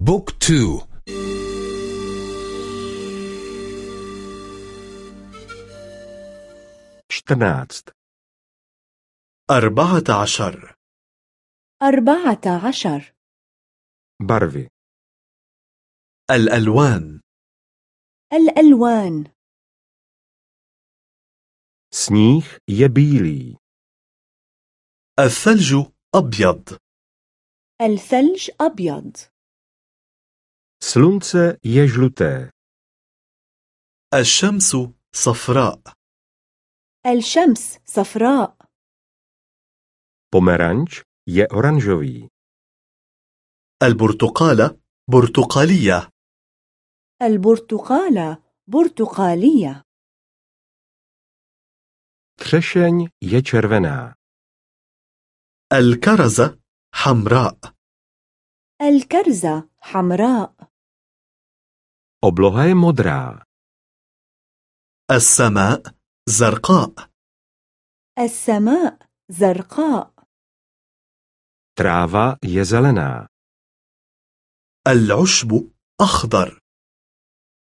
بوك تو. čtrnáct أربعة عشر. أربعة عشر. barvy الألوان. الألوان. je bílý الثلج أبيض. الثلج أبيض. Slunce je žluté. الشمس صفراء. الشمس صفراء. Pomeranč je oranžový. البرتقالة برتقالية. البرتقالة برتقالية. Třešeň je červená. الكرزة حمراء. الكرزة حمراء. Obloha je modrá. السماء زرقاء. السماء زرقاء. Tráva je zelená. العشب أخضر.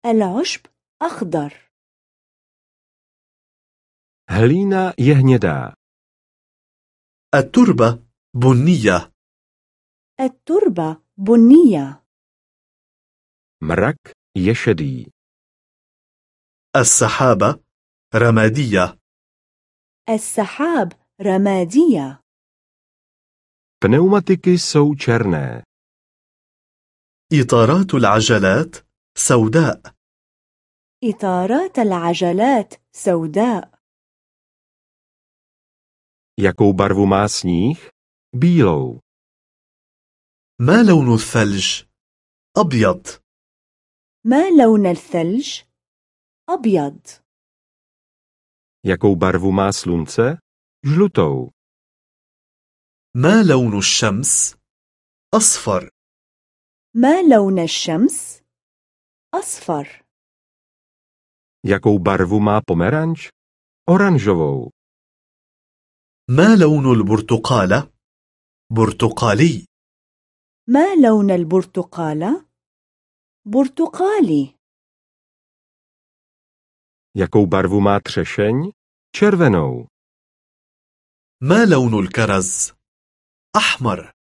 العشب أخضر. Hlína je hnědá. التربة بنية. التربة بنية. Mrak šedý السحابة رمادية. السحاب رمادية. Pneumatiky jsou černé إطارات العجلات سوداء. إطارات العجلات سوداء. Jakou barvu má sníh bílou ما لون الثلج؟ أبيض. ما لون الثلج؟ أبيض jakou barvu má slunce žlutou ما لون الشمس؟ أصفر ما لون الشمس؟ أصفر jakou barvu má pomeranč oranžovou ما لون البرتقالة؟ برتقالي ما لون البرتقالة؟ برتقالي. Jakou barvu má třešeň? Červenou. ما لون الكرز؟ أحمر.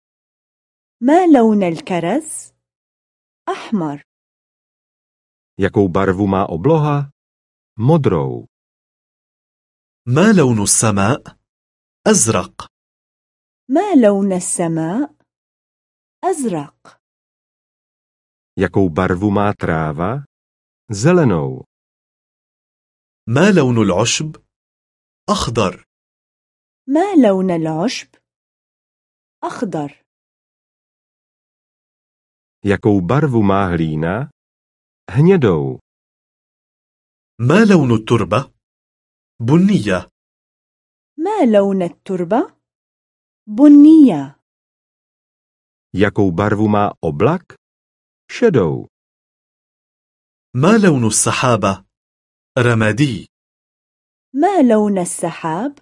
ما لون الكرز؟ أحمر. Jakou barvu má obloha? Modrou. ما لون السماء؟ أزرق. ما لون السماء؟ أزرق. jakou barvu má tráva zelenou ما لون العشب؟ أخضر ما لون العشب؟ أخضر jakou barvu má hlína hnědou ما لون التربة؟ بنية ما لون التربة؟ بنية jakou barvu má oblak Šedou ما لون السحابة؟ رمادي ما لون السحاب؟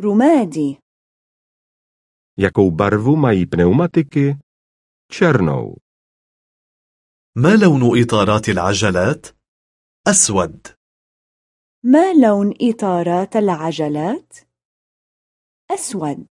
رمادي jakou barvu mají pneumatiky černou ما لون إطارات العجلات؟ أسود ما لون إطارات العجلات؟ أسود